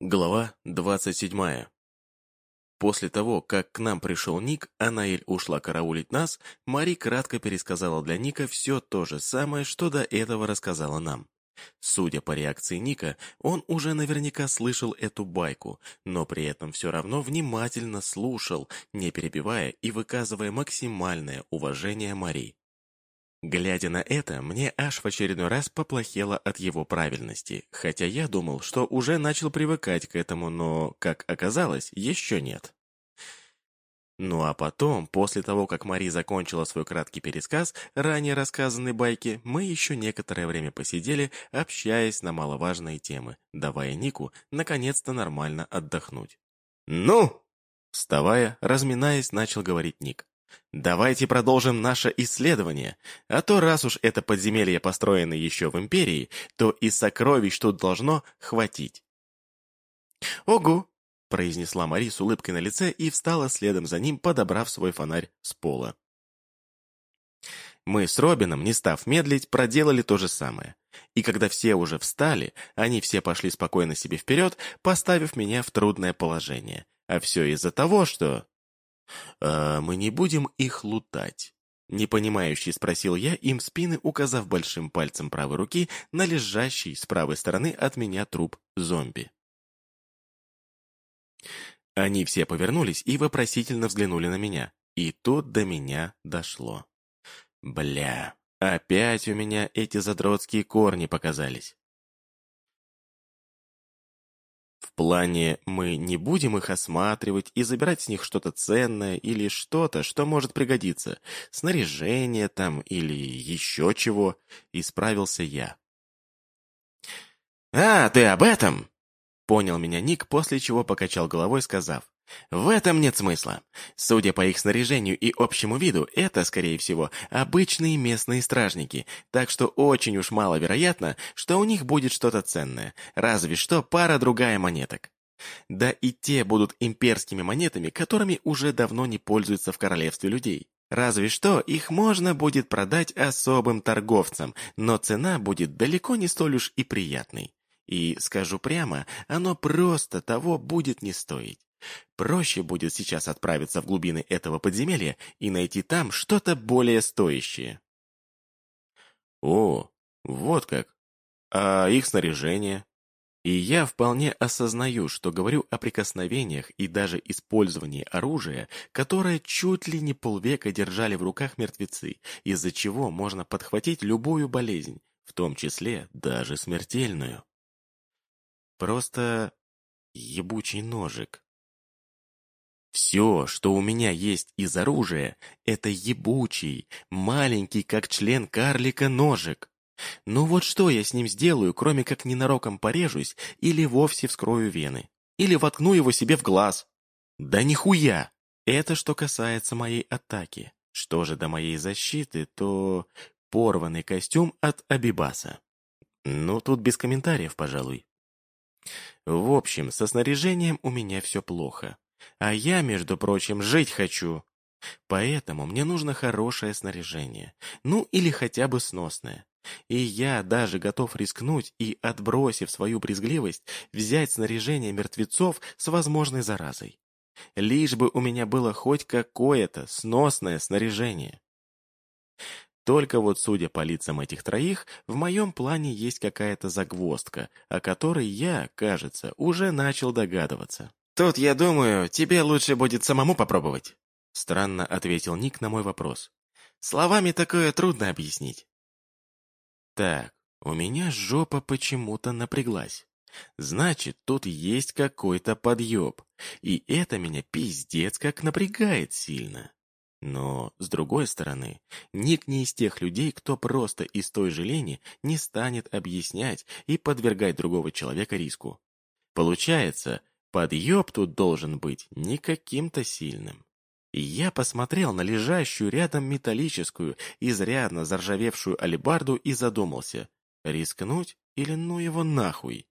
Глава 27. После того, как к нам пришел Ник, а Наэль ушла караулить нас, Мари кратко пересказала для Ника все то же самое, что до этого рассказала нам. Судя по реакции Ника, он уже наверняка слышал эту байку, но при этом все равно внимательно слушал, не перебивая и выказывая максимальное уважение Мари. Глядя на это, мне аж в очередной раз поплохело от его правильности, хотя я думал, что уже начал привыкать к этому, но, как оказалось, еще нет. Ну а потом, после того, как Мари закончила свой краткий пересказ ранее рассказанной байки, мы еще некоторое время посидели, общаясь на маловажные темы, давая Нику наконец-то нормально отдохнуть. «Ну!» Вставая, разминаясь, начал говорить Ник. Давайте продолжим наше исследование, а то раз уж это подземелье построено еще в Империи, то и сокровищ тут должно хватить. «Ого!» — произнесла Мари с улыбкой на лице и встала следом за ним, подобрав свой фонарь с пола. Мы с Робином, не став медлить, проделали то же самое. И когда все уже встали, они все пошли спокойно себе вперед, поставив меня в трудное положение. А все из-за того, что... «А мы не будем их лутать?» Непонимающий спросил я им спины, указав большим пальцем правой руки на лежащий с правой стороны от меня труп зомби. Они все повернулись и вопросительно взглянули на меня. И тут до меня дошло. Бля, опять у меня эти задротские корни показались. В плане мы не будем их осматривать и забирать с них что-то ценное или что-то, что может пригодиться. Снаряжение там или еще чего. Исправился я. «А, ты об этом?» Понял меня Ник, после чего покачал головой, сказав. В этом нет смысла. Судя по их снаряжению и общему виду, это, скорее всего, обычные местные стражники, так что очень уж маловероятно, что у них будет что-то ценное, разве что пара-другая монеток. Да и те будут имперскими монетами, которыми уже давно не пользуются в королевстве людей. Разве что их можно будет продать особым торговцам, но цена будет далеко не столь уж и приятной. И, скажу прямо, оно просто того будет не стоить. Проще будет сейчас отправиться в глубины этого подземелья и найти там что-то более стоящее. О, вот как. А их снаряжение? И я вполне осознаю, что говорю о прикосновениях и даже использовании оружия, которое чуть ли не полвека держали в руках мертвецы, из-за чего можно подхватить любую болезнь, в том числе даже смертельную. Просто ебучий ножик. Все, что у меня есть из оружия, это ебучий, маленький, как член карлика, ножик. Ну вот что я с ним сделаю, кроме как ненароком порежусь или вовсе вскрою вены? Или воткну его себе в глаз? Да нихуя! Это что касается моей атаки. Что же до моей защиты, то порванный костюм от Абибаса. Ну, тут без комментариев, пожалуй. В общем, со снаряжением у меня все плохо. А я, между прочим, жить хочу. Поэтому мне нужно хорошее снаряжение. Ну, или хотя бы сносное. И я даже готов рискнуть и, отбросив свою брезгливость, взять снаряжение мертвецов с возможной заразой. Лишь бы у меня было хоть какое-то сносное снаряжение. Только вот, судя по лицам этих троих, в моем плане есть какая-то загвоздка, о которой я, кажется, уже начал догадываться. «Тут, я думаю, тебе лучше будет самому попробовать», — странно ответил Ник на мой вопрос. «Словами такое трудно объяснить». «Так, у меня жопа почему-то напряглась. Значит, тут есть какой-то подъеб, и это меня пиздец как напрягает сильно». Но, с другой стороны, Ник не из тех людей, кто просто из той же лени не станет объяснять и подвергать другого человека риску. Получается, Подъеб тут должен быть не каким-то сильным. И я посмотрел на лежащую рядом металлическую, изрядно заржавевшую алебарду и задумался, рискнуть или ну его нахуй.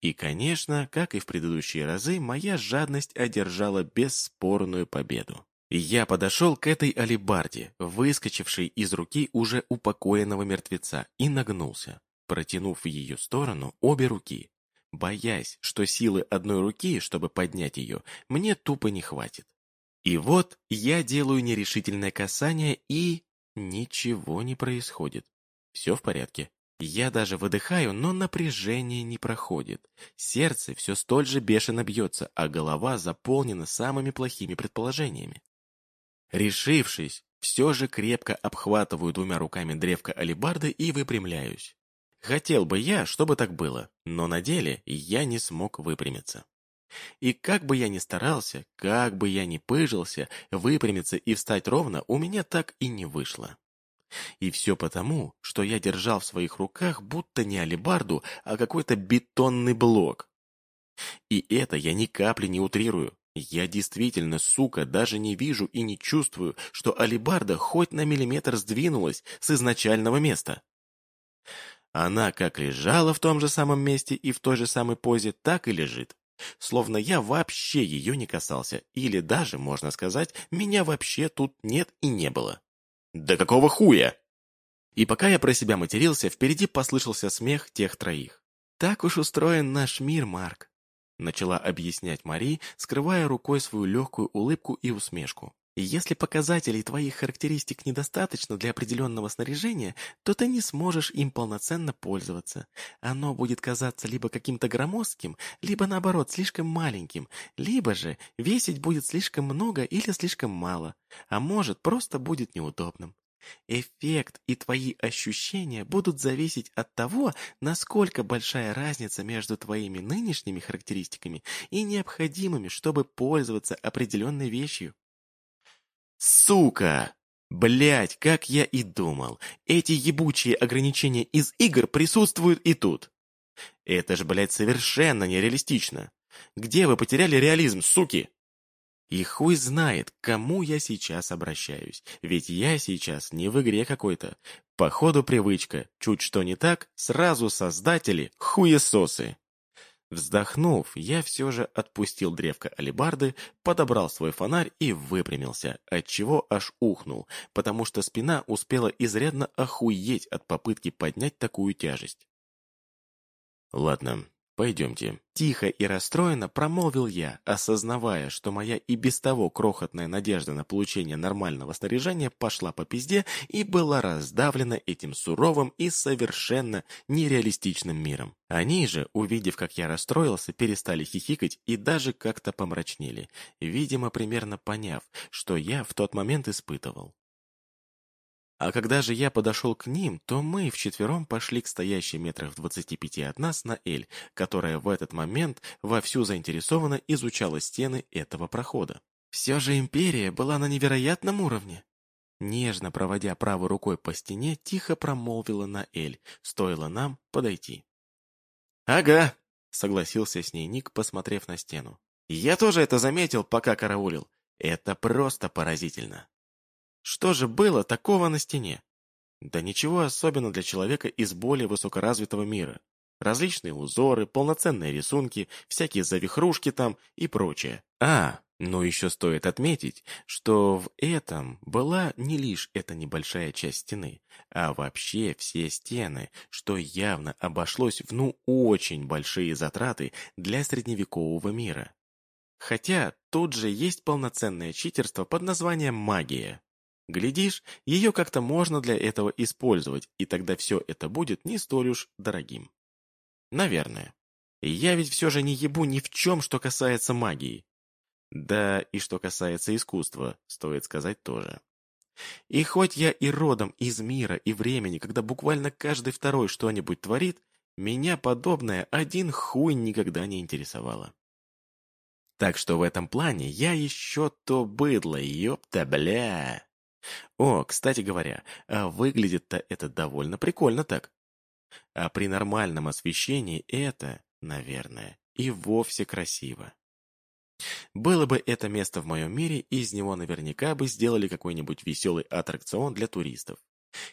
И, конечно, как и в предыдущие разы, моя жадность одержала бесспорную победу. Я подошел к этой алебарде, выскочившей из руки уже упокоенного мертвеца, и нагнулся, протянув в ее сторону обе руки. Боясь, что силы одной руки, чтобы поднять ее, мне тупо не хватит. И вот я делаю нерешительное касание, и... Ничего не происходит. Все в порядке. Я даже выдыхаю, но напряжение не проходит. Сердце все столь же бешено бьется, а голова заполнена самыми плохими предположениями. Решившись, все же крепко обхватываю двумя руками древко алебарды и выпрямляюсь. Хотел бы я, чтобы так было, но на деле я не смог выпрямиться. И как бы я ни старался, как бы я ни пыжился, выпрямиться и встать ровно у меня так и не вышло. И все потому, что я держал в своих руках будто не алебарду, а какой-то бетонный блок. И это я ни капли не утрирую. Я действительно, сука, даже не вижу и не чувствую, что алебарда хоть на миллиметр сдвинулась с изначального места. Она как лежала в том же самом месте и в той же самой позе, так и лежит. Словно я вообще ее не касался, или даже, можно сказать, меня вообще тут нет и не было. «Да какого хуя?» И пока я про себя матерился, впереди послышался смех тех троих. «Так уж устроен наш мир, Марк. Начала объяснять Мари, скрывая рукой свою легкую улыбку и усмешку. Если показателей твоих характеристик недостаточно для определенного снаряжения, то ты не сможешь им полноценно пользоваться. Оно будет казаться либо каким-то громоздким, либо наоборот слишком маленьким, либо же весить будет слишком много или слишком мало, а может просто будет неудобным. Эффект и твои ощущения будут зависеть от того, насколько большая разница между твоими нынешними характеристиками и необходимыми, чтобы пользоваться определенной вещью. Сука! Блять, как я и думал. Эти ебучие ограничения из игр присутствуют и тут. Это ж, блять, совершенно нереалистично. Где вы потеряли реализм, суки? И хуй знает, к кому я сейчас обращаюсь, ведь я сейчас не в игре какой-то. Походу привычка, чуть что не так, сразу создатели хуесосы. Вздохнув, я все же отпустил древко алебарды, подобрал свой фонарь и выпрямился, отчего аж ухнул, потому что спина успела изрядно охуеть от попытки поднять такую тяжесть. Ладно, «Пойдемте». Тихо и расстроенно промолвил я, осознавая, что моя и без того крохотная надежда на получение нормального снаряжения пошла по пизде и была раздавлена этим суровым и совершенно нереалистичным миром. Они же, увидев, как я расстроился, перестали хихикать и даже как-то помрачнели, видимо, примерно поняв, что я в тот момент испытывал. А когда же я подошел к ним, то мы вчетвером пошли к стоящей метрах в двадцати пяти от нас на Эль, которая в этот момент вовсю заинтересованно изучала стены этого прохода. Все же Империя была на невероятном уровне. Нежно проводя правой рукой по стене, тихо промолвила на Эль, стоило нам подойти. «Ага», — согласился с ней Ник, посмотрев на стену. «Я тоже это заметил, пока караулил. Это просто поразительно». Что же было такого на стене? Да ничего особенного для человека из более высокоразвитого мира. Различные узоры, полноценные рисунки, всякие завихрушки там и прочее. А, но еще стоит отметить, что в этом была не лишь эта небольшая часть стены, а вообще все стены, что явно обошлось в ну очень большие затраты для средневекового мира. Хотя тут же есть полноценное читерство под названием магия. Глядишь, ее как-то можно для этого использовать, и тогда все это будет не столь уж дорогим. Наверное. Я ведь все же не ебу ни в чем, что касается магии. Да и что касается искусства, стоит сказать тоже. И хоть я и родом из мира и времени, когда буквально каждый второй что-нибудь творит, меня подобное один хуй никогда не интересовало. Так что в этом плане я еще то быдло, ёпта, бля. О, кстати говоря, а выглядит-то это довольно прикольно так. А при нормальном освещении это, наверное, и вовсе красиво. Было бы это место в моем мире, из него наверняка бы сделали какой-нибудь веселый аттракцион для туристов.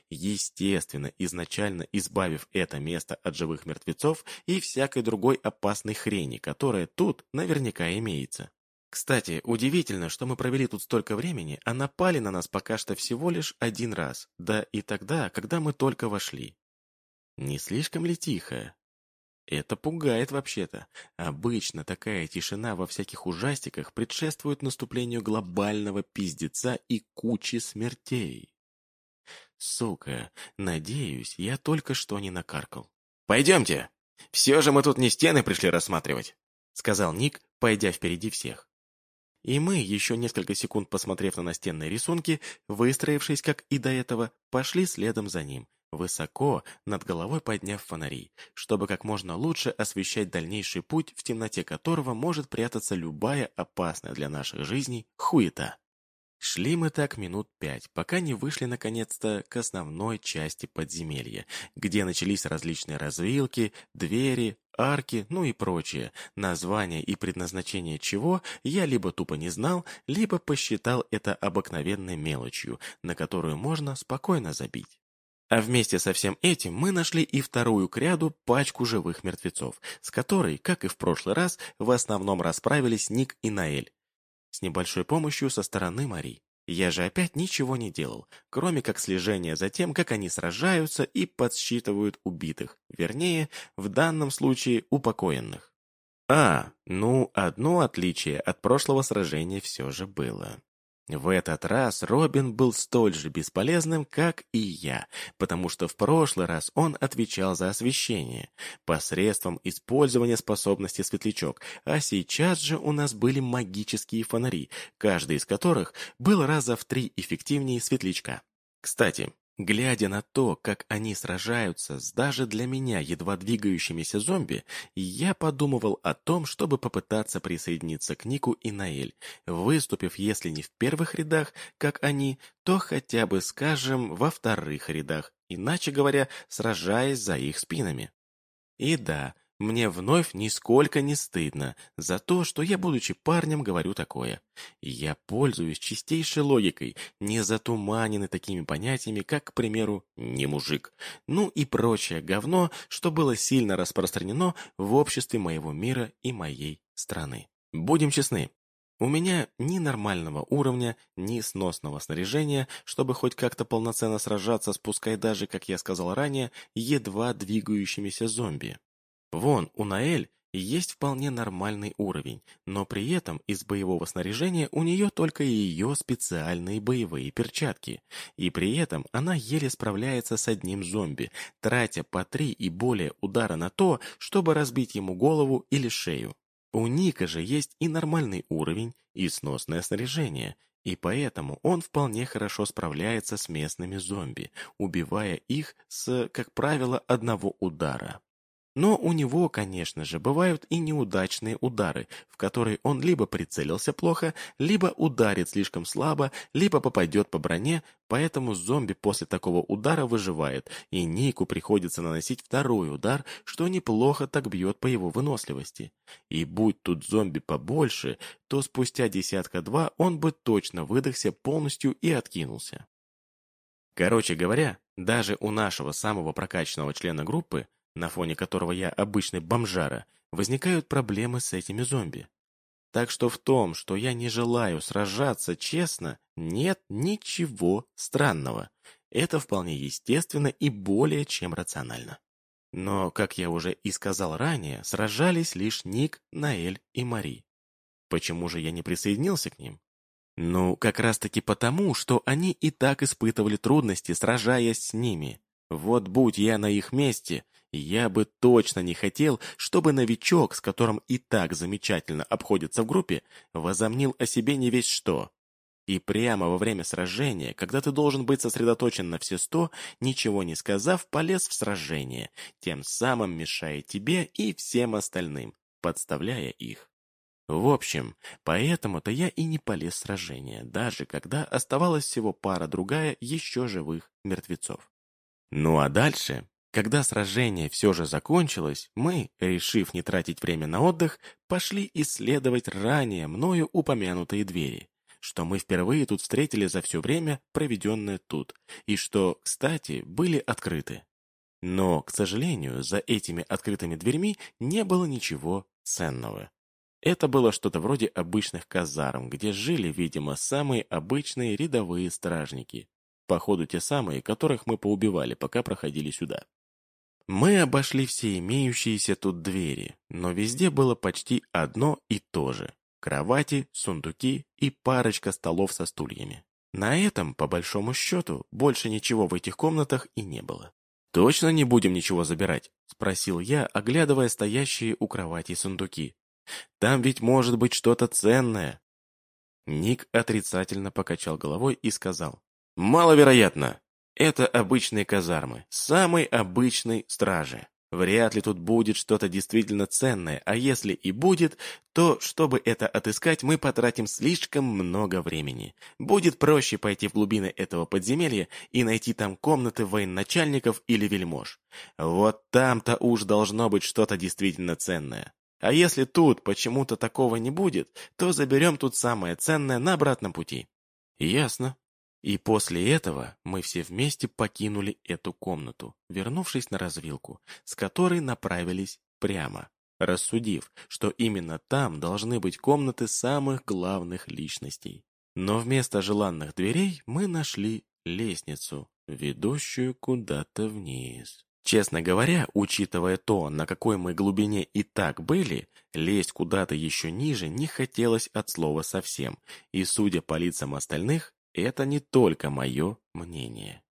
Естественно, изначально избавив это место от живых мертвецов и всякой другой опасной хрени, которая тут наверняка имеется. Кстати, удивительно, что мы провели тут столько времени, а напали на нас пока что всего лишь один раз, да и тогда, когда мы только вошли. Не слишком ли тихо? Это пугает вообще-то. Обычно такая тишина во всяких ужастиках предшествует наступлению глобального пиздеца и кучи смертей. Сука, надеюсь, я только что не накаркал. «Пойдемте! Все же мы тут не стены пришли рассматривать», — сказал Ник, пойдя впереди всех. И мы, еще несколько секунд посмотрев на настенные рисунки, выстроившись, как и до этого, пошли следом за ним, высоко над головой подняв фонари, чтобы как можно лучше освещать дальнейший путь, в темноте которого может прятаться любая опасная для наших жизней хуета. Шли мы так минут пять, пока не вышли наконец-то к основной части подземелья, где начались различные развилки, двери, арки, ну и прочее, название и предназначение чего я либо тупо не знал, либо посчитал это обыкновенной мелочью, на которую можно спокойно забить. А вместе со всем этим мы нашли и вторую кряду пачку живых мертвецов, с которой, как и в прошлый раз, в основном расправились Ник и Наэль. С небольшой помощью со стороны Мари. Я же опять ничего не делал, кроме как слежения за тем, как они сражаются и подсчитывают убитых, вернее, в данном случае упокоенных. А, ну, одно отличие от прошлого сражения все же было. В этот раз Робин был столь же бесполезным, как и я, потому что в прошлый раз он отвечал за освещение посредством использования способности светлячок, а сейчас же у нас были магические фонари, каждый из которых был раза в три эффективнее светлячка. Кстати, Глядя на то, как они сражаются с даже для меня едва двигающимися зомби, я подумывал о том, чтобы попытаться присоединиться к Нику и Наэль, выступив, если не в первых рядах, как они, то хотя бы, скажем, во вторых рядах, иначе говоря, сражаясь за их спинами. И да, мне вновь нисколько не стыдно за то, что я, будучи парнем, говорю такое. Я пользуюсь чистейшей логикой, не затуманены такими понятиями, как, к примеру, «не мужик», ну и прочее говно, что было сильно распространено в обществе моего мира и моей страны. Будем честны, у меня ни нормального уровня, ни сносного снаряжения, чтобы хоть как-то полноценно сражаться с пускай даже, как я сказал ранее, едва двигающимися зомби. Вон, у Наэль есть вполне нормальный уровень, но при этом из боевого снаряжения у нее только ее специальные боевые перчатки. И при этом она еле справляется с одним зомби, тратя по три и более удара на то, чтобы разбить ему голову или шею. У Ника же есть и нормальный уровень, и сносное снаряжение, и поэтому он вполне хорошо справляется с местными зомби, убивая их с, как правило, одного удара. Но у него, конечно же, бывают и неудачные удары, в которые он либо прицелился плохо, либо ударит слишком слабо, либо попадет по броне, поэтому зомби после такого удара выживает, и Нику приходится наносить второй удар, что неплохо так бьет по его выносливости. И будь тут зомби побольше, то спустя десятка-два он бы точно выдохся полностью и откинулся. Короче говоря, даже у нашего самого прокачанного члена группы на фоне которого я обычный бомжара, возникают проблемы с этими зомби. Так что в том, что я не желаю сражаться честно, нет ничего странного. Это вполне естественно и более чем рационально. Но, как я уже и сказал ранее, сражались лишь Ник, Наэль и Мари. Почему же я не присоединился к ним? Ну, как раз-таки потому, что они и так испытывали трудности, сражаясь с ними. Вот будь я на их месте, я бы точно не хотел, чтобы новичок, с которым и так замечательно обходится в группе, возомнил о себе не весь что. И прямо во время сражения, когда ты должен быть сосредоточен на все сто, ничего не сказав, полез в сражение, тем самым мешая тебе и всем остальным, подставляя их. В общем, поэтому-то я и не полез в сражение, даже когда оставалась всего пара-другая еще живых мертвецов. Ну а дальше когда сражение все же закончилось, мы, решив не тратить время на отдых, пошли исследовать ранее мною упомянутые двери, что мы впервые тут встретили за все время, проведенное тут, и что, кстати, были открыты. Но, к сожалению, за этими открытыми дверьми не было ничего ценного. Это было что-то вроде обычных казарм, где жили, видимо, самые обычные рядовые стражники. Походу, те самые, которых мы поубивали, пока проходили сюда. Мы обошли все имеющиеся тут двери, но везде было почти одно и то же. Кровати, сундуки и парочка столов со стульями. На этом, по большому счету, больше ничего в этих комнатах и не было. «Точно не будем ничего забирать?» – спросил я, оглядывая стоящие у кровати сундуки. «Там ведь может быть что-то ценное». Ник отрицательно покачал головой и сказал. «Маловероятно. Это обычные казармы, самой обычной стражи. Вряд ли тут будет что-то действительно ценное, а если и будет, то, чтобы это отыскать, мы потратим слишком много времени. Будет проще пойти в глубины этого подземелья и найти там комнаты военачальников или вельмож. Вот там-то уж должно быть что-то действительно ценное. А если тут почему-то такого не будет, то заберем тут самое ценное на обратном пути. Ясно. И после этого мы все вместе покинули эту комнату, вернувшись на развилку, с которой направились прямо, рассудив, что именно там должны быть комнаты самых главных личностей. Но вместо желанных дверей мы нашли лестницу, ведущую куда-то вниз. Честно говоря, учитывая то, на какой мы глубине и так были, лезть куда-то еще ниже не хотелось от слова совсем, и, судя по лицам остальных, это не только мое мнение.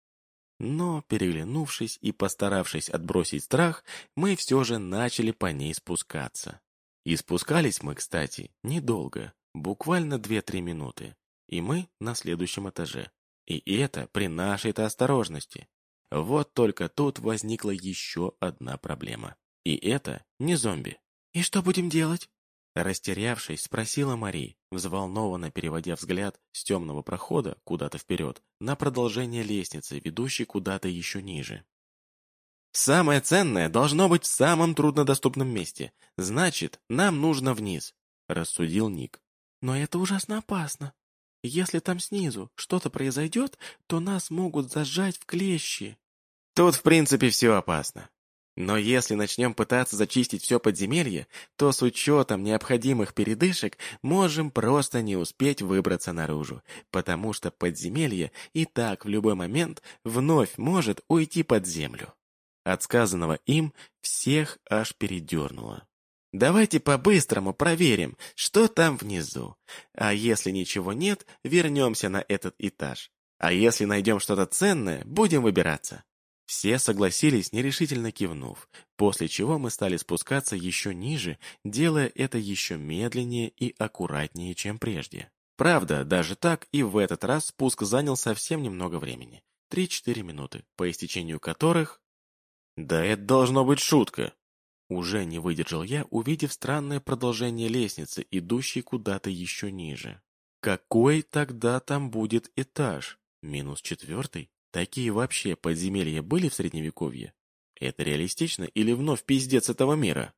Но, переглянувшись и постаравшись отбросить страх, мы все же начали по ней спускаться. И спускались мы, кстати, недолго, буквально 2-3 минуты. И мы на следующем этаже. И это при нашей-то осторожности. Вот только тут возникла еще одна проблема. И это не зомби. «И что будем делать?» Растерявшись, спросила Мари, взволнованно переводя взгляд с темного прохода куда-то вперед на продолжение лестницы, ведущей куда-то еще ниже. «Самое ценное должно быть в самом труднодоступном месте. Значит, нам нужно вниз», — рассудил Ник. «Но это ужасно опасно. Если там снизу что-то произойдет, то нас могут зажать в клещи». «Тут, в принципе, все опасно. Но если начнем пытаться зачистить все подземелье, то с учетом необходимых передышек можем просто не успеть выбраться наружу, потому что подземелье и так в любой момент вновь может уйти под землю. От сказанного им всех аж передернуло. Давайте по-быстрому проверим, что там внизу. А если ничего нет, вернемся на этот этаж. А если найдем что-то ценное, будем выбираться. Все согласились, нерешительно кивнув, после чего мы стали спускаться еще ниже, делая это еще медленнее и аккуратнее, чем прежде. Правда, даже так и в этот раз спуск занял совсем немного времени. 3-4 минуты, по истечению которых... Да это должно быть шутка! Уже не выдержал я, увидев странное продолжение лестницы, идущей куда-то еще ниже. Какой тогда там будет этаж? Минус четвертый? Такие вообще подземелья были в Средневековье? Это реалистично или вновь пиздец этого мира?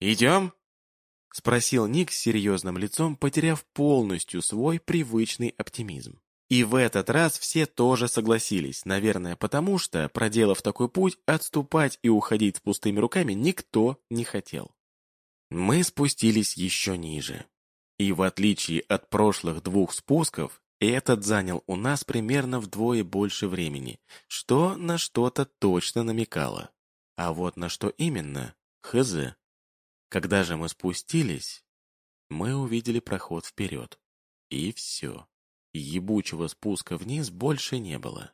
«Идем?» — спросил Ник с серьезным лицом, потеряв полностью свой привычный оптимизм. И в этот раз все тоже согласились, наверное, потому что, проделав такой путь, отступать и уходить с пустыми руками никто не хотел. Мы спустились еще ниже. И в отличие от прошлых двух спусков, этот занял у нас примерно вдвое больше времени, что на что-то точно намекало. А вот на что именно – хз. Когда же мы спустились, мы увидели проход вперед. И все. Ебучего спуска вниз больше не было.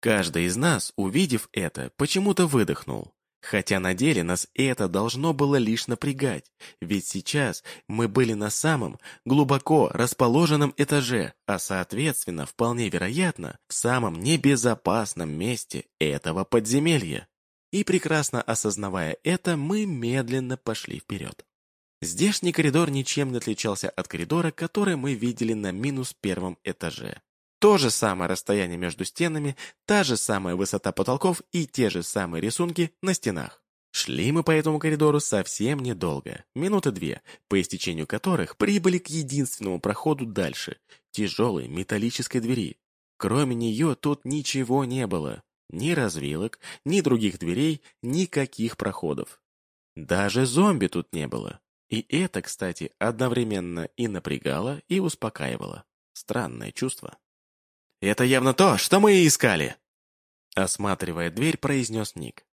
Каждый из нас, увидев это, почему-то выдохнул. Хотя на деле нас это должно было лишь напрягать, ведь сейчас мы были на самом глубоко расположенном этаже, а соответственно, вполне вероятно, в самом небезопасном месте этого подземелья. И прекрасно осознавая это, мы медленно пошли вперед. Здешний коридор ничем не отличался от коридора, который мы видели на минус первом этаже. То же самое расстояние между стенами, та же самая высота потолков и те же самые рисунки на стенах. Шли мы по этому коридору совсем недолго, минуты две, по истечению которых прибыли к единственному проходу дальше, тяжелой металлической двери. Кроме нее тут ничего не было. Ни развилок, ни других дверей, никаких проходов. Даже зомби тут не было. И это, кстати, одновременно и напрягало, и успокаивало. Странное чувство. «Это явно то, что мы и искали!» Осматривая дверь, произнес Ник.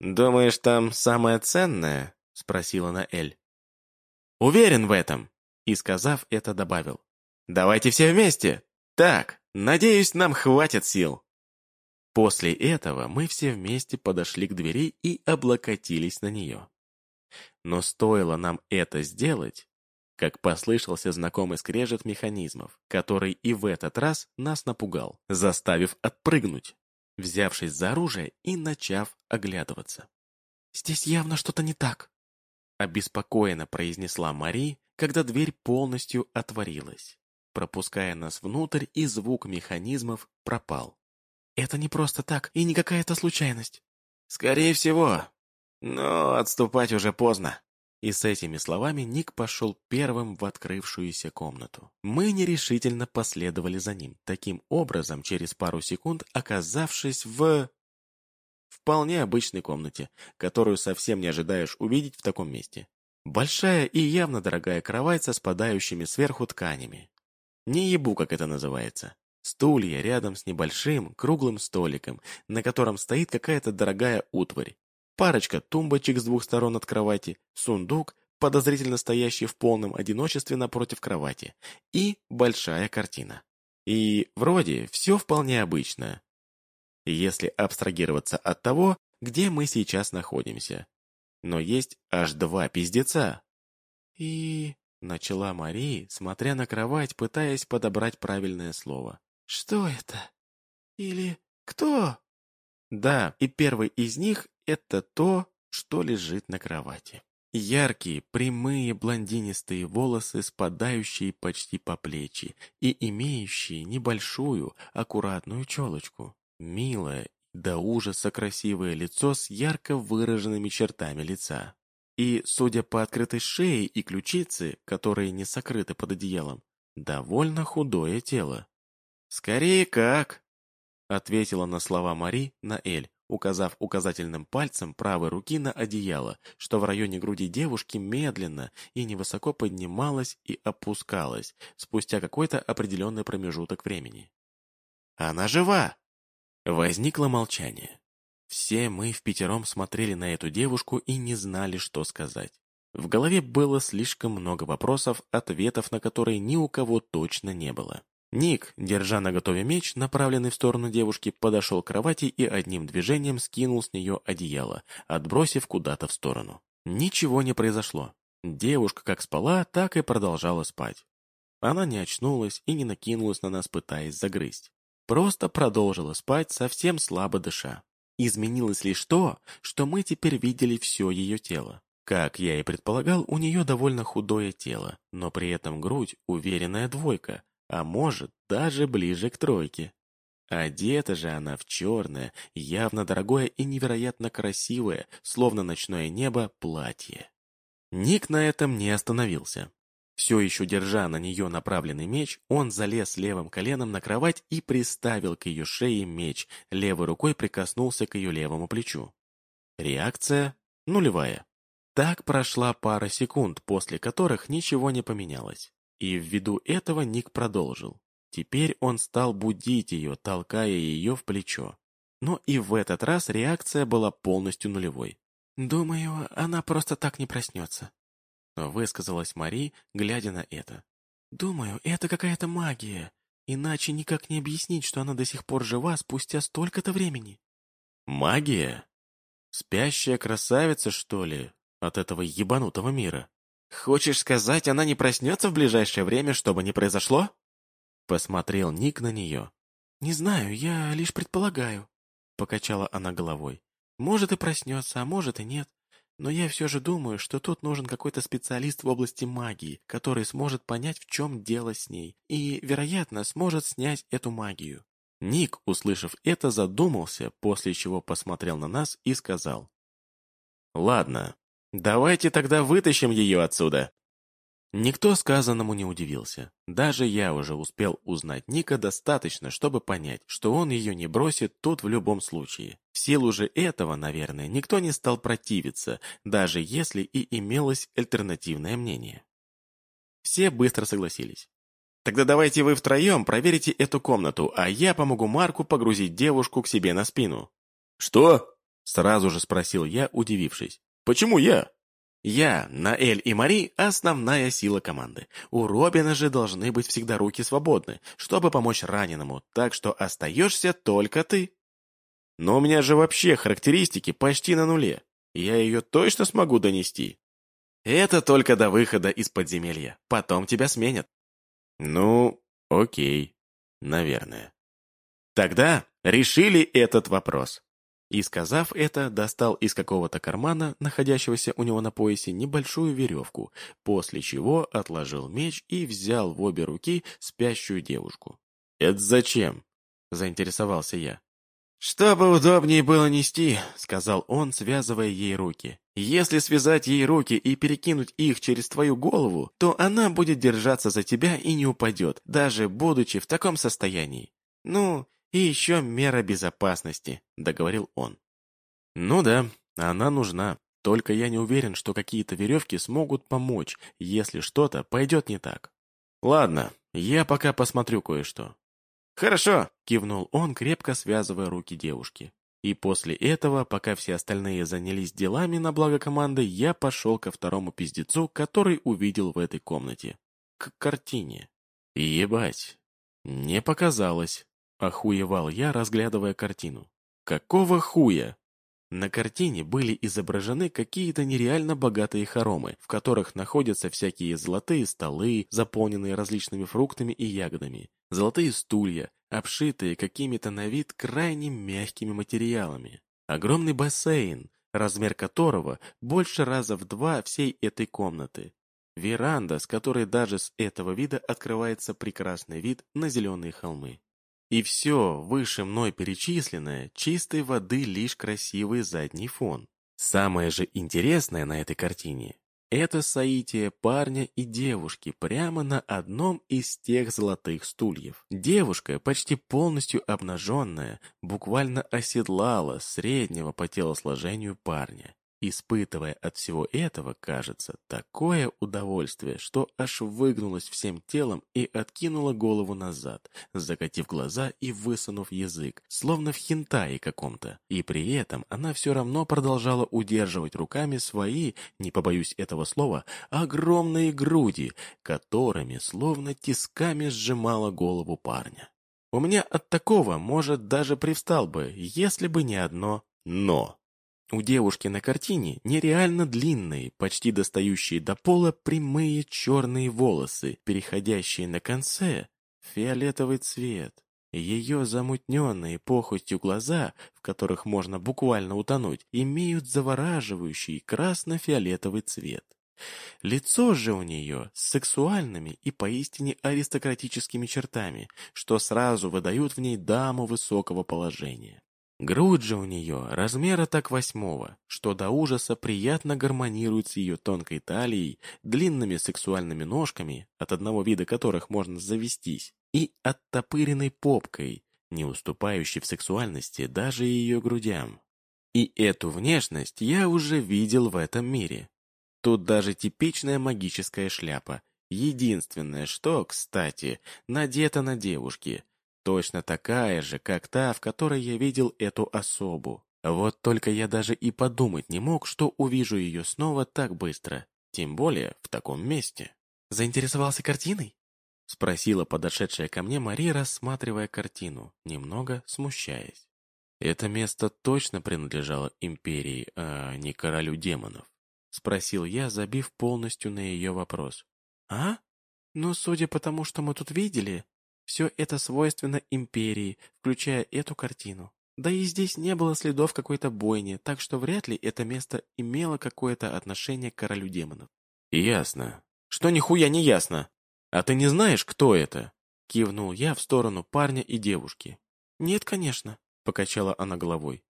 «Думаешь, там самое ценное?» — спросила Наэль. «Уверен в этом!» И, сказав это, добавил. «Давайте все вместе! Так, надеюсь, нам хватит сил!» После этого мы все вместе подошли к двери и облокотились на нее. Но стоило нам это сделать, как послышался знакомый скрежет механизмов, который и в этот раз нас напугал, заставив отпрыгнуть, взявшись за оружие и начав оглядываться. «Здесь явно что-то не так», — обеспокоенно произнесла Мари, когда дверь полностью отворилась, пропуская нас внутрь, и звук механизмов пропал. «Это не просто так и не какая-то случайность». «Скорее всего, но отступать уже поздно». И с этими словами Ник пошел первым в открывшуюся комнату. Мы нерешительно последовали за ним, таким образом через пару секунд оказавшись в... вполне обычной комнате, которую совсем не ожидаешь увидеть в таком месте. Большая и явно дорогая кровать со спадающими сверху тканями. Не ебу, как это называется. Стулья рядом с небольшим круглым столиком, на котором стоит какая-то дорогая утварь парочка тумбочек с двух сторон от кровати, сундук, подозрительно стоящий в полном одиночестве напротив кровати, и большая картина. И вроде все вполне обычно, если абстрагироваться от того, где мы сейчас находимся. Но есть аж два пиздеца. И... Начала Мария, смотря на кровать, пытаясь подобрать правильное слово. «Что это? Или кто?» Да, и первый из них — это то, что лежит на кровати. Яркие, прямые блондинистые волосы, спадающие почти по плечи и имеющие небольшую, аккуратную челочку. Милое, до ужаса красивое лицо с ярко выраженными чертами лица. И, судя по открытой шее и ключице, которые не сокрыты под одеялом, довольно худое тело. «Скорее как!» — ответила на слова Мари на Эль, указав указательным пальцем правой руки на одеяло, что в районе груди девушки медленно и невысоко поднималось и опускалось спустя какой-то определенный промежуток времени. «Она жива!» Возникло молчание. Все мы в пятером смотрели на эту девушку и не знали, что сказать. В голове было слишком много вопросов, ответов на которые ни у кого точно не было. Ник, держа на готове меч, направленный в сторону девушки, подошел к кровати и одним движением скинул с нее одеяло, отбросив куда-то в сторону. Ничего не произошло. Девушка как спала, так и продолжала спать. Она не очнулась и не накинулась на нас, пытаясь загрызть. Просто продолжила спать, совсем слабо дыша. Изменилось лишь то, что мы теперь видели все ее тело. Как я и предполагал, у нее довольно худое тело, но при этом грудь уверенная двойка, а может, даже ближе к тройке. Одета же она в черное, явно дорогое и невероятно красивое, словно ночное небо, платье. Ник на этом не остановился. Все еще держа на нее направленный меч, он залез левым коленом на кровать и приставил к ее шее меч, левой рукой прикоснулся к ее левому плечу. Реакция нулевая. Так прошла пара секунд, после которых ничего не поменялось. И ввиду этого Ник продолжил. Теперь он стал будить ее, толкая ее в плечо. Но и в этот раз реакция была полностью нулевой. «Думаю, она просто так не проснется», — высказалась Мари, глядя на это. «Думаю, это какая-то магия, иначе никак не объяснить, что она до сих пор жива спустя столько-то времени». «Магия? Спящая красавица, что ли, от этого ебанутого мира?» «Хочешь сказать, она не проснется в ближайшее время, чтобы не произошло?» Посмотрел Ник на нее. «Не знаю, я лишь предполагаю», — покачала она головой. «Может и проснется, а может и нет. Но я все же думаю, что тут нужен какой-то специалист в области магии, который сможет понять, в чем дело с ней, и, вероятно, сможет снять эту магию». Ник, услышав это, задумался, после чего посмотрел на нас и сказал. «Ладно, «Давайте тогда вытащим ее отсюда!» Никто сказанному не удивился. Даже я уже успел узнать Ника достаточно, чтобы понять, что он ее не бросит тут в любом случае. В силу же этого, наверное, никто не стал противиться, даже если и имелось альтернативное мнение. Все быстро согласились. «Тогда давайте вы втроем проверите эту комнату, а я помогу Марку погрузить девушку к себе на спину». «Что?» Сразу же спросил я, удивившись. «Почему я?» Я, Наэль и Мари – основная сила команды. У Робина же должны быть всегда руки свободны, чтобы помочь раненому, так что остаешься только ты. Но у меня же вообще характеристики почти на нуле. Я ее точно смогу донести. Это только до выхода из подземелья. Потом тебя сменят. Ну, окей. Наверное. Тогда решили этот вопрос. И, сказав это, достал из какого-то кармана, находящегося у него на поясе, небольшую веревку, после чего отложил меч и взял в обе руки спящую девушку. «Это зачем?» – заинтересовался я. «Чтобы удобнее было нести», — сказал он, связывая ей руки. «Если связать ей руки и перекинуть их через твою голову, то она будет держаться за тебя и не упадет, даже будучи в таком состоянии. Ну, и еще мера безопасности», — договорил он. «Ну да, она нужна. Только я не уверен, что какие-то веревки смогут помочь, если что-то пойдет не так. Ладно, я пока посмотрю кое-что». «Хорошо», — кивнул он, крепко связывая руки девушки. И после этого, пока все остальные занялись делами на благо команды, я пошел ко второму пиздецу, который увидел в этой комнате. К картине. Ебать. Не показалось. Охуевал я, разглядывая картину. Какого хуя? На картине были изображены какие-то нереально богатые хоромы, в которых находятся всякие золотые столы, заполненные различными фруктами и ягодами, золотые стулья, обшитые какими-то на вид крайне мягкими материалами, огромный бассейн, размер которого больше раза в два всей этой комнаты, веранда, с которой даже с этого вида открывается прекрасный вид на зеленые холмы. И все, выше мной перечисленное, чистой воды лишь красивый задний фон. Самое же интересное на этой картине – это соитие парня и девушки прямо на одном из тех золотых стульев. Девушка, почти полностью обнаженная, буквально оседлала среднего по телосложению парня испытывая от всего этого, кажется, такое удовольствие, что аж выгнулась всем телом и откинула голову назад, закатив глаза и высунув язык, словно в хентае каком-то. И при этом она все равно продолжала удерживать руками свои, не побоюсь этого слова, огромные груди, которыми словно тисками сжимала голову парня. У меня от такого, может, даже привстал бы, если бы не одно «но». У девушки на картине нереально длинные, почти достающие до пола прямые черные волосы, переходящие на конце фиолетовый цвет. Ее замутненные похотью глаза, в которых можно буквально утонуть, имеют завораживающий красно-фиолетовый цвет. Лицо же у нее с сексуальными и поистине аристократическими чертами, что сразу выдают в ней даму высокого положения. Грудь же у нее размера так восьмого, что до ужаса приятно гармонирует с ее тонкой талией, длинными сексуальными ножками, от одного вида которых можно завестись, и оттопыренной попкой, не уступающей в сексуальности даже ее грудям. И эту внешность я уже видел в этом мире. Тут даже типичная магическая шляпа. Единственное, что, кстати, надето на девушке – Точно такая же, как та, в которой я видел эту особу. Вот только я даже и подумать не мог, что увижу ее снова так быстро. Тем более в таком месте. «Заинтересовался картиной?» Спросила подошедшая ко мне Мария, рассматривая картину, немного смущаясь. «Это место точно принадлежало империи, а не королю демонов?» Спросил я, забив полностью на ее вопрос. «А? Ну, судя по тому, что мы тут видели, все это свойственно империи, включая эту картину. Да и здесь не было следов какой-то бойни, так что вряд ли это место имело какое-то отношение к королю демонов. «Ясно. Что нихуя не ясно? А ты не знаешь, кто это?» Кивнул я в сторону парня и девушки. «Нет, конечно», — покачала она головой.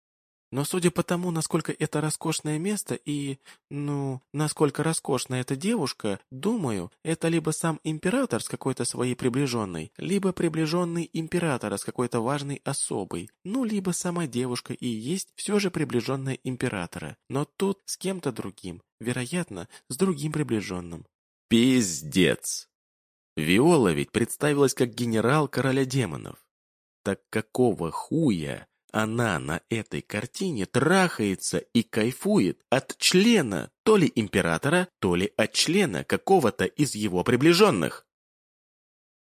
Но судя по тому, насколько это роскошное место и, ну, насколько роскошна эта девушка, думаю, это либо сам император с какой-то своей приближенной, либо приближенный императора с какой-то важной особой, ну, либо сама девушка и есть все же приближенная императора, но тут с кем-то другим, вероятно, с другим приближенным. Пиздец! Виола ведь представилась как генерал короля демонов. Так какого хуя она на этой картине трахается и кайфует от члена то ли императора, то ли от члена какого-то из его приближенных.